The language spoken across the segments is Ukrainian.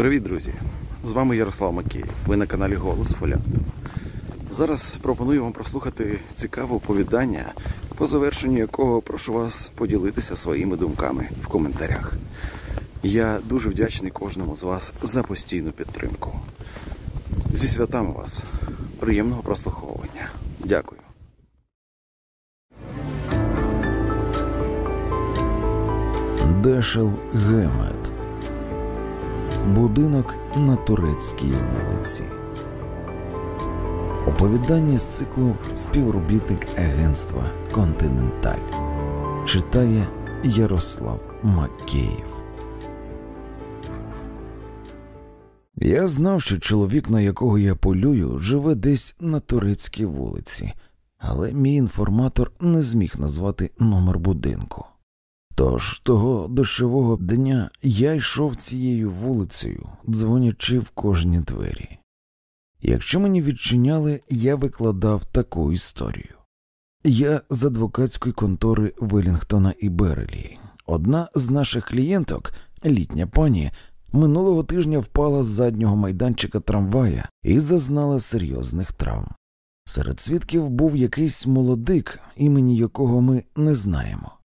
Привіт, друзі! З вами Ярослав Макеєв. Ви на каналі Голос Фоліанту. Зараз пропоную вам прослухати цікаве оповідання, по завершенню якого прошу вас поділитися своїми думками в коментарях. Я дуже вдячний кожному з вас за постійну підтримку. Зі святами вас. Приємного прослуховування. Дякую. Дешел Гемет. Будинок на турецькій вулиці. Оповідання з циклу Співробітник агентства Континенталь читає Ярослав Макеїв. Я знав, що чоловік, на якого я полюю, живе десь на турецькій вулиці, але мій інформатор не зміг назвати номер будинку. Тож того дощового дня я йшов цією вулицею, дзвонячи в кожні двері. Якщо мені відчиняли, я викладав таку історію. Я з адвокатської контори Велінгтона і Берелі. Одна з наших клієнток, літня пані, минулого тижня впала з заднього майданчика трамвая і зазнала серйозних травм. Серед свідків був якийсь молодик, імені якого ми не знаємо.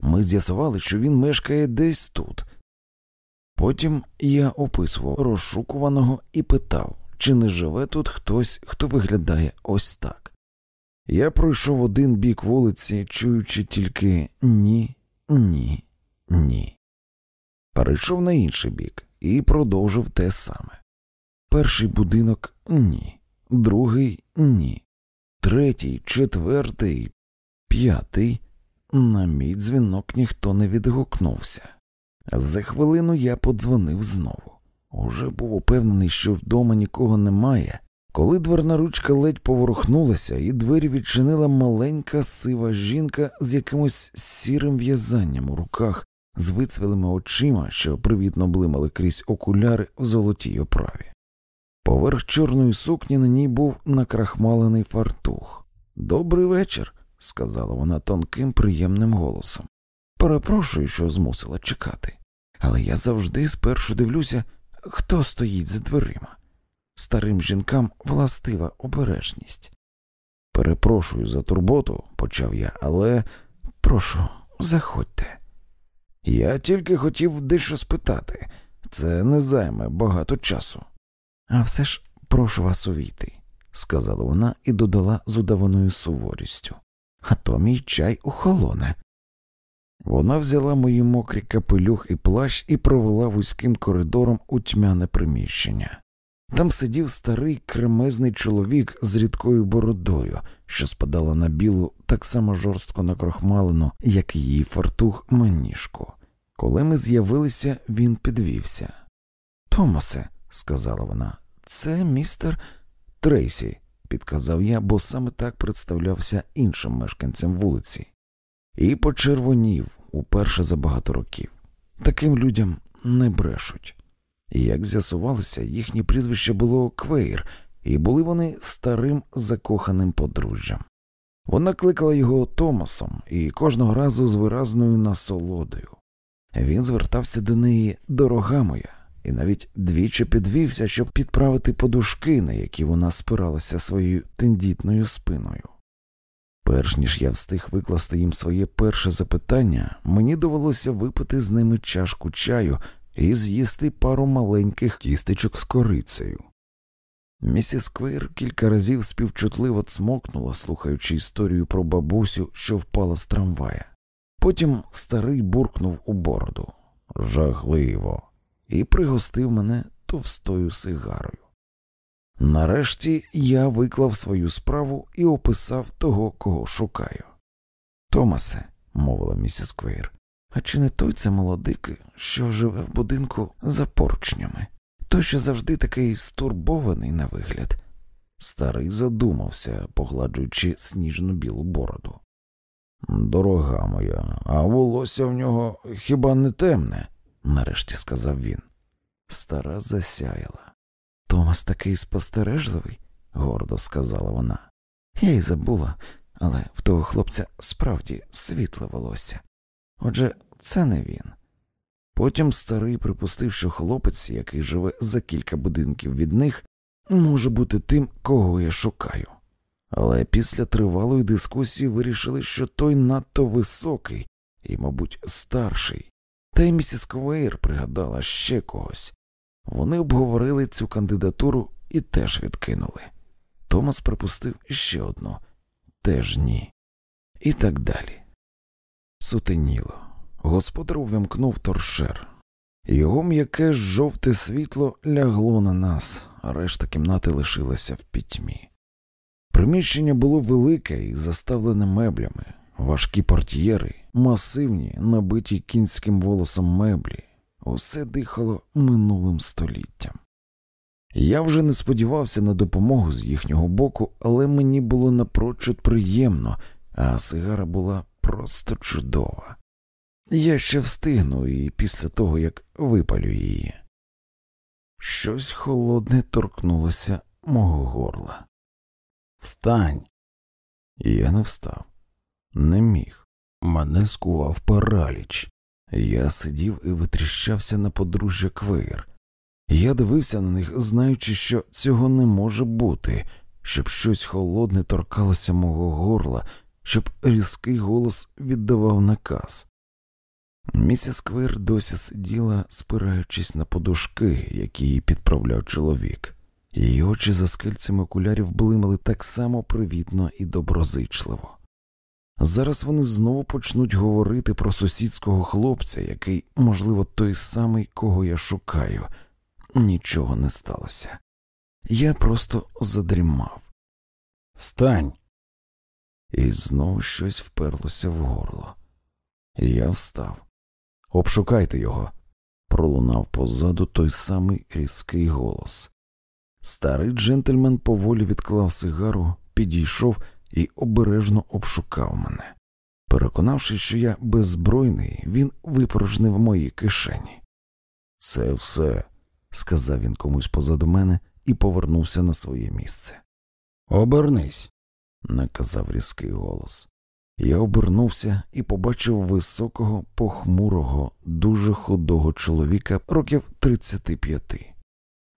Ми з'ясували, що він мешкає десь тут. Потім я описував розшукуваного і питав, чи не живе тут хтось, хто виглядає ось так. Я пройшов один бік вулиці, чуючи тільки ні, ні, ні. Перейшов на інший бік і продовжив те саме. Перший будинок ні, другий ні, третій, четвертий, п'ятий. На мій дзвінок ніхто не відгукнувся. За хвилину я подзвонив знову. Уже був упевнений, що вдома нікого немає, коли дверна ручка ледь поворухнулася, і двері відчинила маленька сива жінка з якимось сірим в'язанням у руках, з вицвілими очима, що привітно блимали крізь окуляри в золотій оправі. Поверх чорної сукні на ній був накрахмалений фартух. Добрий вечір сказала вона тонким, приємним голосом. Перепрошую, що змусила чекати, але я завжди спершу дивлюся, хто стоїть за дверима. Старим жінкам властива обережність. Перепрошую за турботу, почав я, але прошу, заходьте. Я тільки хотів дещо спитати, це не займе багато часу. А все ж прошу вас увійти, сказала вона і додала з удаваною суворістю а то мій чай охолоне. Вона взяла мої мокрі капелюх і плащ і провела вузьким коридором у тьмяне приміщення. Там сидів старий кремезний чоловік з рідкою бородою, що спадала на білу, так само жорстко накрохмалену, як її фартух маніжку. Коли ми з'явилися, він підвівся. Томасе, сказала вона, це містер Трейсі, підказав я, бо саме так представлявся іншим мешканцям вулиці, і почервонів уперше за багато років. Таким людям не брешуть. Як з'ясувалося, їхнє прізвище було Квейр, і були вони старим закоханим подружжям. Вона кликала його Томасом і кожного разу з виразною насолодою. Він звертався до неї дорога моя, і навіть двічі підвівся, щоб підправити подушки, на які вона спиралася своєю тендітною спиною. Перш ніж я встиг викласти їм своє перше запитання, мені довелося випити з ними чашку чаю і з'їсти пару маленьких кістечок з корицею. Місіс Квейр кілька разів співчутливо цмокнула, слухаючи історію про бабусю, що впала з трамвая. Потім старий буркнув у бороду. Жахливо і пригостив мене товстою сигарою. Нарешті я виклав свою справу і описав того, кого шукаю. Томасе, мовила місіс Квейр, а чи не той це молодик, що живе в будинку за поручнями, той, що завжди такий стурбований на вигляд. Старий задумався, погладжуючи сніжну білу бороду. Дорога моя, а волосся в нього хіба не темне? Нарешті сказав він. Стара засяяла. Томас такий спостережливий, гордо сказала вона. Я й забула, але в того хлопця справді світле волосся. Отже, це не він. Потім старий припустив, що хлопець, який живе за кілька будинків від них, може бути тим, кого я шукаю. Але після тривалої дискусії вирішили, що той надто високий і, мабуть, старший. Та й місіс Ковейр пригадала ще когось. Вони обговорили цю кандидатуру і теж відкинули. Томас припустив ще одну теж ні. І так далі. Сутеніло. Господар увімкнув торшер. Його м'яке жовте світло лягло на нас, а решта кімнати лишилася в пітьмі. Приміщення було велике і заставлене меблями, важкі портьєри, масивні, набиті кінським волосом меблі, усе дихало минулим століттям. Я вже не сподівався на допомогу з їхнього боку, але мені було напрочуд приємно, а сигара була просто чудова. Я ще встигну і після того, як випалю її. Щось холодне торкнулося мого горла. Встань. Я не встав, не міг. Мене скував параліч. Я сидів і витріщався на подружжя Квейр. Я дивився на них, знаючи, що цього не може бути, щоб щось холодне торкалося мого горла, щоб різкий голос віддавав наказ. Місіс Квир досі сиділа, спираючись на подушки, які їй підправляв чоловік. Її очі за скельцями окулярів блимали так само привітно і доброзичливо. Зараз вони знову почнуть говорити про сусідського хлопця, який, можливо, той самий, кого я шукаю. Нічого не сталося. Я просто задрімав. Встань. І знову щось вперлося в горло. Я встав. Обшукайте його. Пролунав позаду той самий різкий голос. Старий джентльмен поволі відклав сигару, підійшов і обережно обшукав мене. Переконавшись, що я беззбройний, він випорожнив мої кишені. Це все, сказав він комусь позаду мене і повернувся на своє місце. Обернись, наказав різкий голос. Я обернувся і побачив високого, похмурого, дуже худого чоловіка років 35.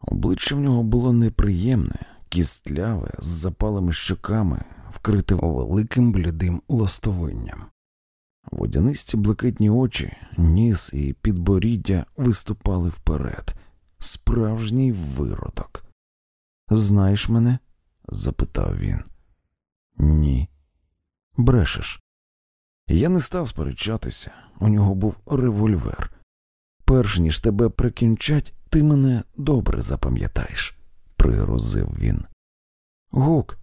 Обличчя в нього було неприємне, кістляве, з запалими щоками, вкрите великим блідим ластовинням. Водянисті блакитні очі, ніс і підборіддя виступали вперед, справжній виродок. Знаєш мене? запитав він. Ні. Брешеш. Я не став сперечатися, у нього був револьвер. Перш ніж тебе прикінчать, ти мене добре запам'ятаєш, пригрозив він. Гук.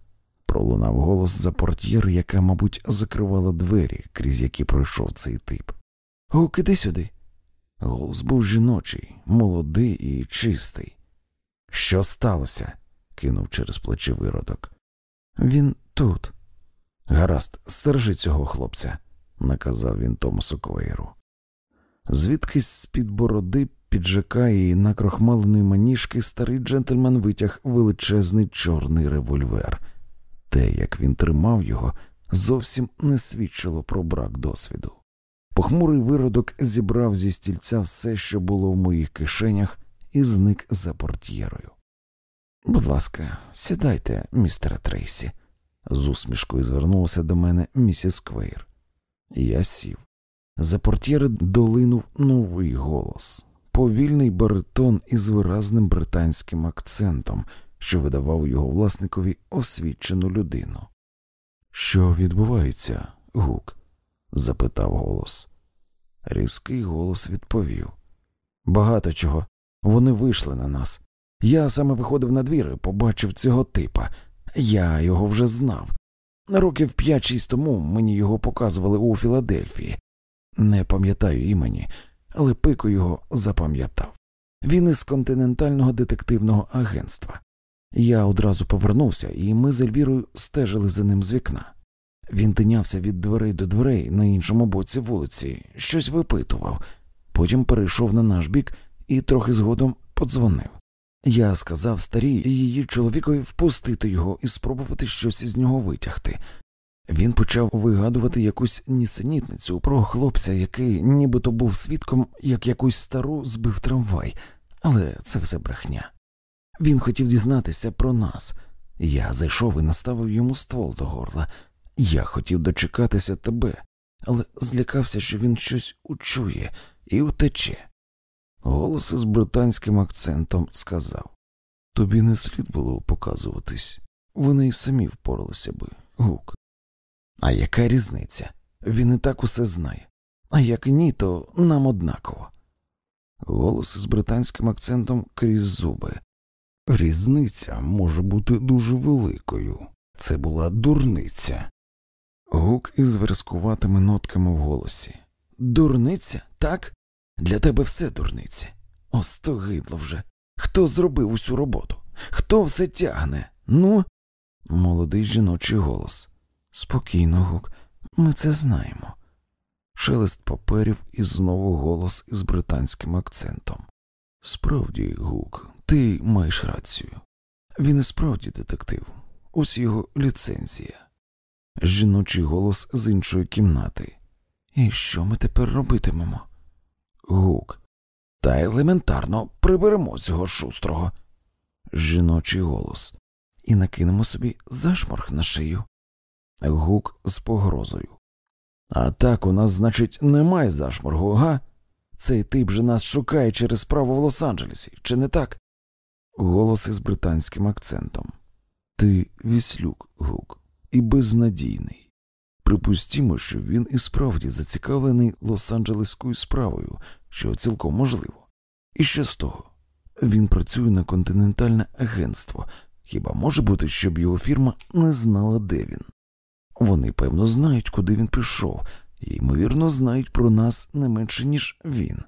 Пролунав голос за портьєр, яка, мабуть, закривала двері, крізь які пройшов цей тип. Гук, іди сюди. Голос був жіночий, молодий і чистий. Що сталося? кинув через плечі виродок. Він тут. Гаразд, стержи цього хлопця, наказав він Томасу Квейру. Звідкись з під бороди, піджака і накрохмаленої маніжки старий джентльмен витяг величезний чорний револьвер. Те, як він тримав його, зовсім не свідчило про брак досвіду. Похмурий виродок зібрав зі стільця все, що було в моїх кишенях, і зник за портьєрою. Будь ласка, сідайте, містере Трейсі, з усмішкою звернулася до мене місіс Квейр. Я сів. За портьєри долинув новий голос, повільний баритон із виразним британським акцентом, що видавав його власникові освічену людину. Що відбувається, гук? запитав голос. Різкий голос відповів. Багато чого. Вони вийшли на нас. Я саме виходив на двір і побачив цього типа. Я його вже знав. Років п'ять-шість тому мені його показували у Філадельфії. Не пам'ятаю імені, але пику його запам'ятав. Він із континентального детективного агентства. Я одразу повернувся, і ми з Ельвірою стежили за ним з вікна. Він тинявся від дверей до дверей на іншому боці вулиці, щось випитував, потім перейшов на наш бік і трохи згодом подзвонив. Я сказав старій її чоловікові впустити його і спробувати щось із нього витягти. Він почав вигадувати якусь нісенітницю про хлопця, який нібито був свідком, як якусь стару збив трамвай, але це все брехня. Він хотів дізнатися про нас. Я зайшов і наставив йому ствол до горла. Я хотів дочекатися тебе, але злякався, що він щось учує і утече. Голос із британським акцентом сказав Тобі не слід було показуватись. Вони й самі впоралися би, гук. А яка різниця? Він і так усе знає. А як ні, то нам однаково. Голос із британським акцентом крізь зуби. Різниця може бути дуже великою. Це була дурниця. Гук із верскуватими нотками в голосі. Дурниця, так? Для тебе все дурниця. Остогидло вже. Хто зробив усю роботу? Хто все тягне? Ну? Молодий жіночий голос. Спокійно, Гук, ми це знаємо. Шелест паперів і знову голос із британським акцентом. Справді, Гук, ти маєш рацію. Він і справді детектив. Ось його ліцензія. Жіночий голос з іншої кімнати. І що ми тепер робитимемо? Гук. Та елементарно приберемо цього шустрого. Жіночий голос. І накинемо собі зашморг на шию. Гук з погрозою. А так у нас, значить, немає зашморгу, га? Цей тип же нас шукає через справу в Лос-Анджелесі, чи не так? Голос із британським акцентом. Ти віслюк, Гук, і безнадійний. Припустімо, що він і справді зацікавлений Лос-Анджелеською справою, що цілком можливо. І що з того? Він працює на континентальне агентство. Хіба може бути, щоб його фірма не знала, де він? Вони, певно, знають, куди він пішов, і, ймовірно, знають про нас не менше, ніж він.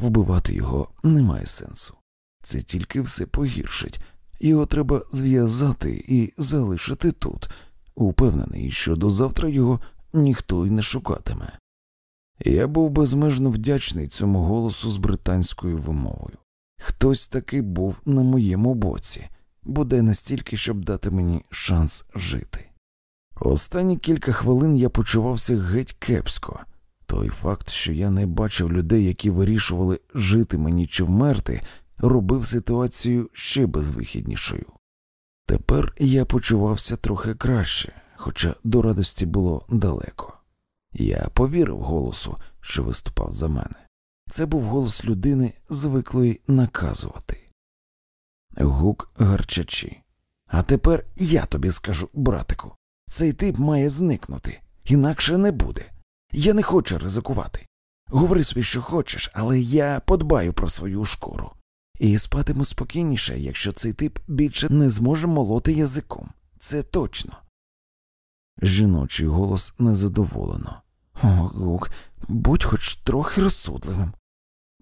Вбивати його немає сенсу. Це тільки все погіршить. Його треба зв'язати і залишити тут, упевнений, що до завтра його ніхто й не шукатиме. Я був безмежно вдячний цьому голосу з британською вимовою. Хтось таки був на моєму боці, буде настільки, щоб дати мені шанс жити. Останні кілька хвилин я почувався геть кепсько. Той факт, що я не бачив людей, які вирішували, жити мені чи вмерти, робив ситуацію ще безвихіднішою. Тепер я почувався трохи краще, хоча до радості було далеко. Я повірив голосу, що виступав за мене. Це був голос людини, звиклої наказувати. Гук гарчачі. А тепер я тобі скажу, братику, цей тип має зникнути, інакше не буде. Я не хочу ризикувати. Говори собі, що хочеш, але я подбаю про свою шкуру. І спатиму спокійніше, якщо цей тип більше не зможе молоти язиком. Це точно. Жіночий голос незадоволено. О, Гук, будь хоч трохи розсудливим.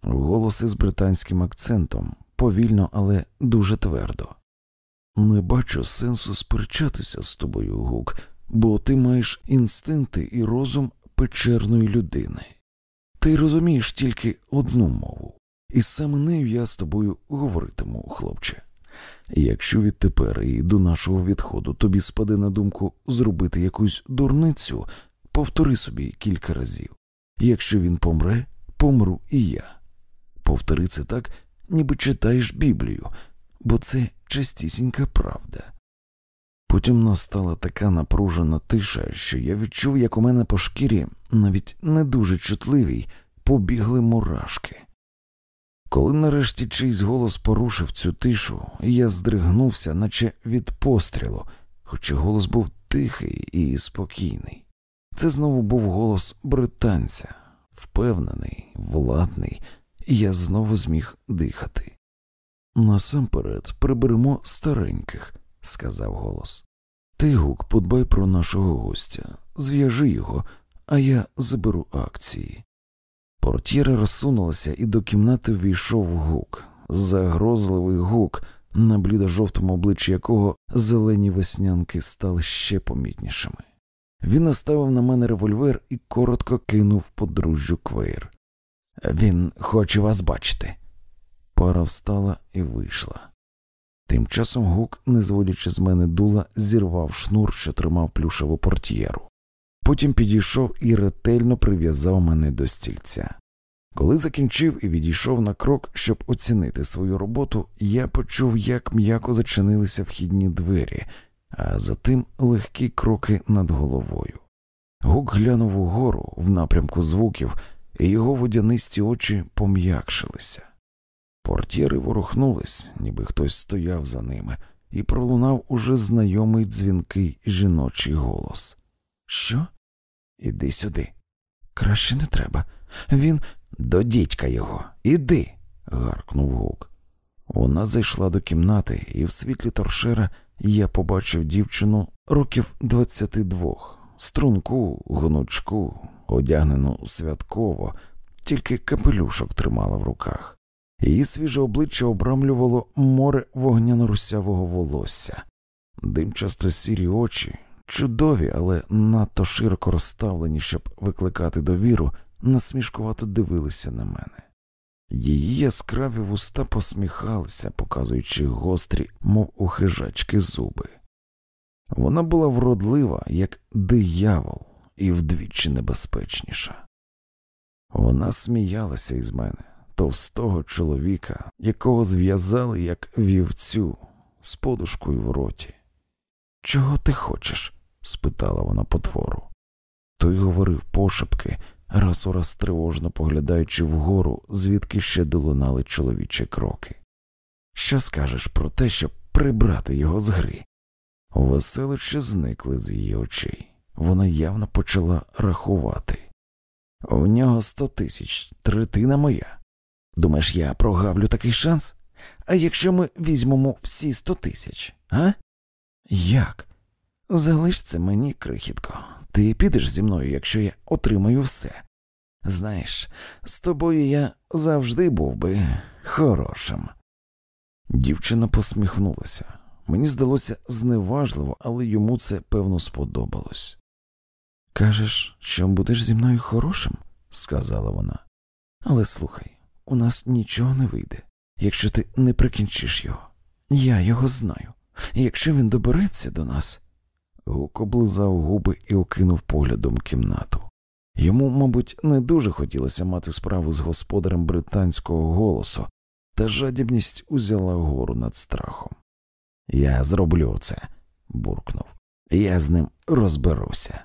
Голос із британським акцентом повільно, але дуже твердо. Не бачу сенсу сперечатися з тобою, Гук, бо ти маєш інстинкти і розум печерної людини. Ти розумієш тільки одну мову, і саме нею я з тобою говоритиму, хлопче. Якщо відтепер і до нашого відходу тобі спаде на думку зробити якусь дурницю, повтори собі кілька разів. Якщо він помре, помру і я. Повтори це так, ніби читаєш Біблію, бо це чистісінька правда. Потім настала така напружена тиша, що я відчув, як у мене по шкірі, навіть не дуже чутливій, побігли мурашки. Коли нарешті чийсь голос порушив цю тишу, я здригнувся, наче від пострілу, хоча голос був тихий і спокійний. Це знову був голос британця, впевнений, владний, і я знову зміг дихати. Насамперед приберемо стареньких, сказав голос. Ти, гук, подбай про нашого гостя, зв'яжи його, а я заберу акції. Портьєра розсунулася, і до кімнати ввійшов Гук, загрозливий Гук, на блідо-жовтому обличчі якого зелені веснянки стали ще помітнішими. Він наставив на мене револьвер і коротко кинув подружжю Квейр. Він хоче вас бачити. Пара встала і вийшла. Тим часом Гук, не зводячи з мене дула, зірвав шнур, що тримав плюшеву портьєру. Потім підійшов і ретельно прив'язав мене до стільця. Коли закінчив і відійшов на крок, щоб оцінити свою роботу, я почув, як м'яко зачинилися вхідні двері, а затим легкі кроки над головою. Гук глянув угору в напрямку звуків, і його водянисті очі пом'якшилися. Портєри ворухнулись, ніби хтось стояв за ними, і пролунав уже знайомий дзвінкий жіночий голос. Що? Іди сюди. Краще не треба. Він до дідька його. Іди. гаркнув гук. Вона зайшла до кімнати, і в світлі торшера я побачив дівчину років двадцяти двох, струнку, гнучку, одягнену святково, тільки капелюшок тримала в руках. Її свіже обличчя обрамлювало море вогняно-русявого волосся, димчасто сірі очі, чудові, але надто широко розставлені, щоб викликати довіру, насмішкувато дивилися на мене. Її яскраві вуста посміхалися, показуючи гострі, мов у хижачки зуби. Вона була вродлива, як диявол, і вдвічі небезпечніша. Вона сміялася із мене, товстого чоловіка, якого зв'язали як вівцю з подушкою в роті. Чого ти хочеш? спитала вона потвору. Той говорив пошепки, раз у раз тривожно поглядаючи вгору, звідки ще долунали чоловічі кроки. Що скажеш про те, щоб прибрати його з гри? Веселища зникли з її очей. Вона явно почала рахувати. У нього сто тисяч, третина моя. Думаєш, я прогавлю такий шанс? А якщо ми візьмемо всі сто тисяч, а? Як? Залиш це мені, крихітко. Ти підеш зі мною, якщо я отримаю все. Знаєш, з тобою я завжди був би хорошим. Дівчина посміхнулася. Мені здалося зневажливо, але йому це певно сподобалось. Кажеш, що будеш зі мною хорошим, сказала вона. Але слухай, у нас нічого не вийде, якщо ти не прикінчиш його. Я його знаю, і якщо він добереться до нас. Гук облизав губи і окинув поглядом кімнату. Йому, мабуть, не дуже хотілося мати справу з господарем британського голосу, та жадібність узяла гору над страхом. Я зроблю це, буркнув. Я з ним розберуся.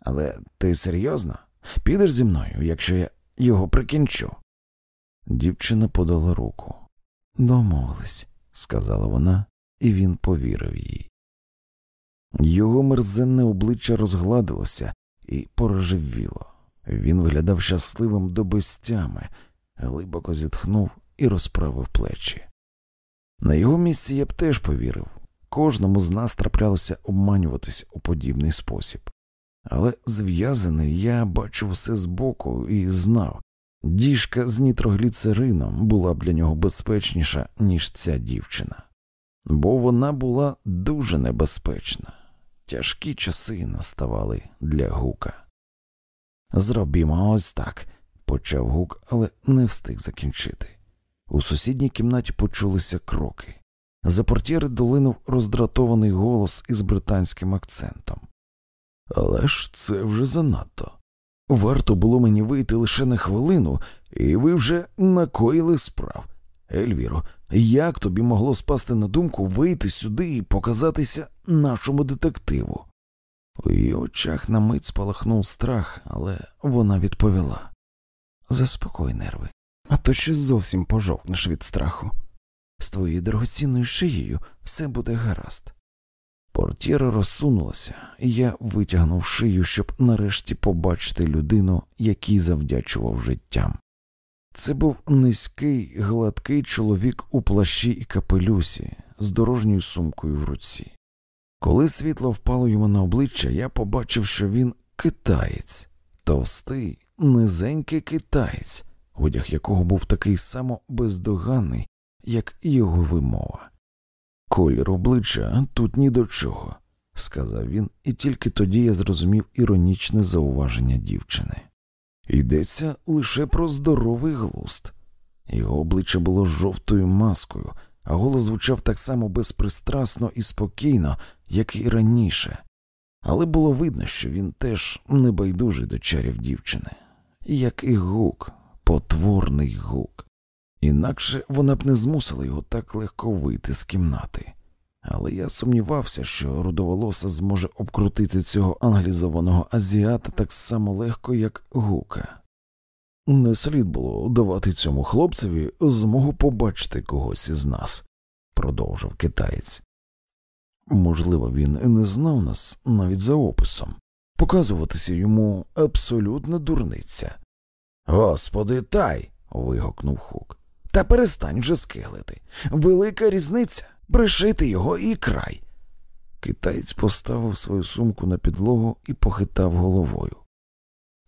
Але ти серйозно? Підеш зі мною, якщо я його прикінчу? Дівчина подала руку. Домовились, сказала вона, і він повірив їй. Його мерзенне обличчя розгладилося і порожевіло. Він виглядав щасливим до безтями, глибоко зітхнув і розправив плечі. На його місці я б теж повірив кожному з нас траплялося обманюватись у подібний спосіб. Але зв'язаний я бачив все збоку і знав, діжка з нітрогліцерином була б для нього безпечніша, ніж ця дівчина, бо вона була дуже небезпечна. Тяжкі часи наставали для гука. Зробімо ось так, почав гук, але не встиг закінчити. У сусідній кімнаті почулися кроки. За портєри долинув роздратований голос із британським акцентом. Але ж це вже занадто. Варто було мені вийти лише на хвилину, і ви вже накоїли справ. Ельвіро, як тобі могло спасти на думку вийти сюди і показатися нашому детективу? У її очах на мить спалахнув страх, але вона відповіла Заспокой нерви, а то ще зовсім пожовкнеш від страху. З твоєю дорогоцінною шиєю все буде гаразд. Портєра розсунулася, і я витягнув шию, щоб нарешті побачити людину, якій завдячував життям. Це був низький, гладкий чоловік у плащі і капелюсі з дорожньою сумкою в руці. Коли світло впало йому на обличчя, я побачив, що він китаєць, товстий, низенький китаєць, одяг якого був такий само бездоганний, як його вимова. Колір обличчя тут ні до чого, сказав він, і тільки тоді я зрозумів іронічне зауваження дівчини. Йдеться лише про здоровий глуст. Його обличчя було жовтою маскою, а голос звучав так само безпристрасно і спокійно, як і раніше. але було видно, що він теж небайдужий до чарів дівчини, як і гук, потворний гук. Інакше вона б не змусила його так легко вийти з кімнати. Але я сумнівався, що рудоволоса зможе обкрутити цього англізованого азіата так само легко, як гука. Не слід було давати цьому хлопцеві змогу побачити когось із нас, продовжив китаєць. Можливо, він не знав нас навіть за описом. Показуватися йому абсолютно дурниця. Господи, тай. вигукнув Хук. Та перестань вже скиглити. Велика різниця пришити його і край. Китаєць поставив свою сумку на підлогу і похитав головою.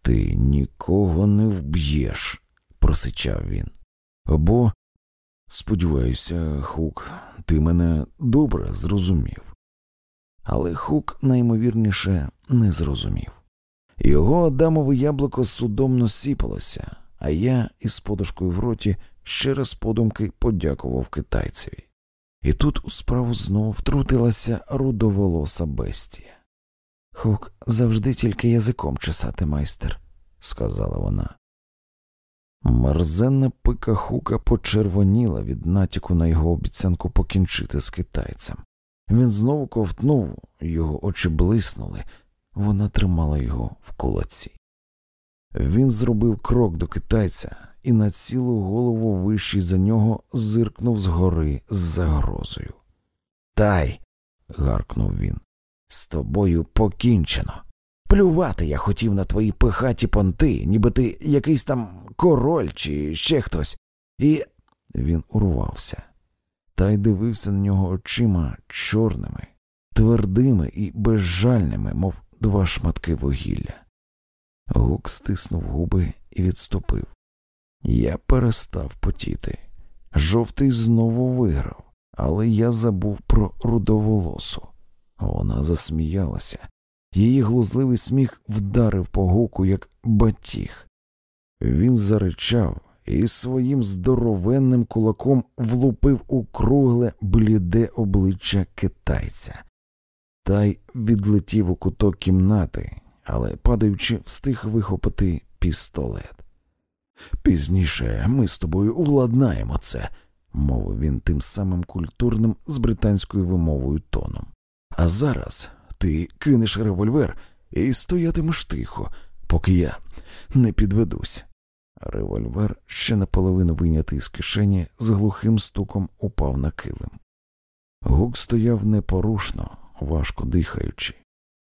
Ти нікого не вб'єш, просичав він. Або, сподіваюся, Хук, ти мене добре зрозумів. Але Хук наймовірніше не зрозумів. Його Адамове яблуко судомно сіпалося, а я із подушкою в роті ще раз подумки подякував китайцеві. І тут у справу знову втрутилася рудоволоса бестія. Хук завжди тільки язиком чесати майстер, сказала вона. Мерзенна пика хука почервоніла від натяку на його обіцянку покінчити з китайцем. Він знову ковтнув, його очі блиснули, вона тримала його в кулаці. Він зробив крок до китайця і на цілу голову вищий за нього зиркнув згори з загрозою. Тай. гаркнув він. З тобою покінчено. Плювати я хотів на твої пихаті понти, ніби ти якийсь там король чи ще хтось, і він урвався. Та й дивився на нього очима чорними, твердими і безжальними, мов два шматки вугілля. Гук стиснув губи і відступив. Я перестав потіти. Жовтий знову виграв, але я забув про рудоволосу. Вона засміялася. Її глузливий сміх вдарив по гуку, як батіг. Він заричав і своїм здоровенним кулаком влупив у кругле, бліде обличчя китайця. Та відлетів у куток кімнати, але, падаючи, встиг вихопити пістолет. Пізніше ми з тобою уладнаємо це, мовив він тим самим культурним з британською вимовою тоном. А зараз ти кинеш револьвер і стоятимеш тихо, поки я не підведусь. Револьвер, ще наполовину вийнятий з кишені, з глухим стуком упав на килим. Гук стояв непорушно, важко дихаючи.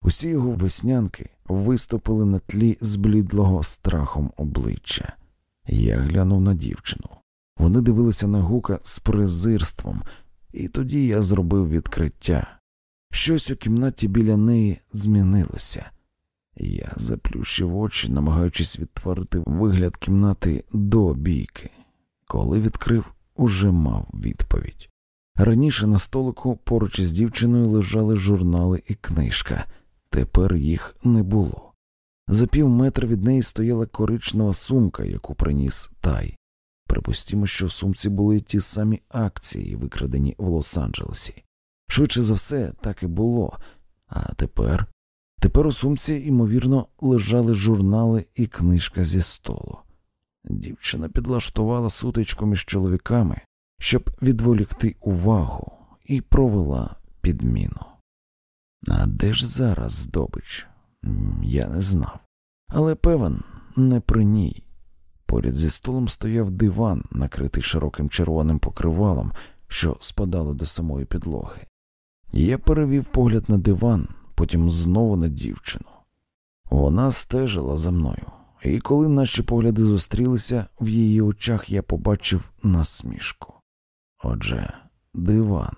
Усі його веснянки виступили на тлі зблідлого страхом обличчя. Я глянув на дівчину. Вони дивилися на гука з презирством, і тоді я зробив відкриття. Щось у кімнаті біля неї змінилося. Я заплющив очі, намагаючись відтворити вигляд кімнати до бійки. Коли відкрив, уже мав відповідь. Раніше на столику поруч із дівчиною лежали журнали і книжка, тепер їх не було. За пів метра від неї стояла коричнева сумка, яку приніс тай. Припустімо, що в сумці були ті самі акції, викрадені в Лос-Анджелесі. Швидше за все, так і було. А тепер Тепер у сумці, ймовірно, лежали журнали і книжка зі столу. Дівчина підлаштувала сутичку між чоловіками, щоб відволікти увагу, і провела підміну. А де ж зараз здобич? Я не знав, але певен, не при ній. Поряд зі столом стояв диван, накритий широким червоним покривалом, що спадало до самої підлоги. Я перевів погляд на диван, потім знову на дівчину. Вона стежила за мною, і коли наші погляди зустрілися, в її очах я побачив насмішку. Отже, диван.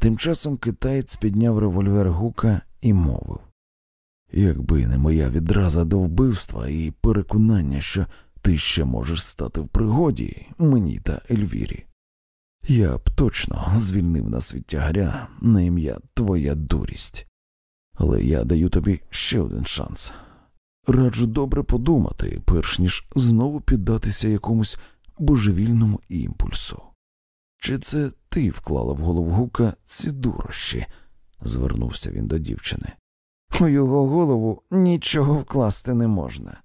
Тим часом китаєць підняв револьвер гука і мовив Якби не моя відраза до вбивства і переконання, що ти ще можеш стати в пригоді мені та Ельвірі, я б точно звільнив нас від тягаря на ім'я Твоя дурість але я даю тобі ще один шанс. Раджу добре подумати, перш ніж знову піддатися якомусь божевільному імпульсу. Чи це ти вклала в голову гука ці дурощі? звернувся він до дівчини. У його голову нічого вкласти не можна.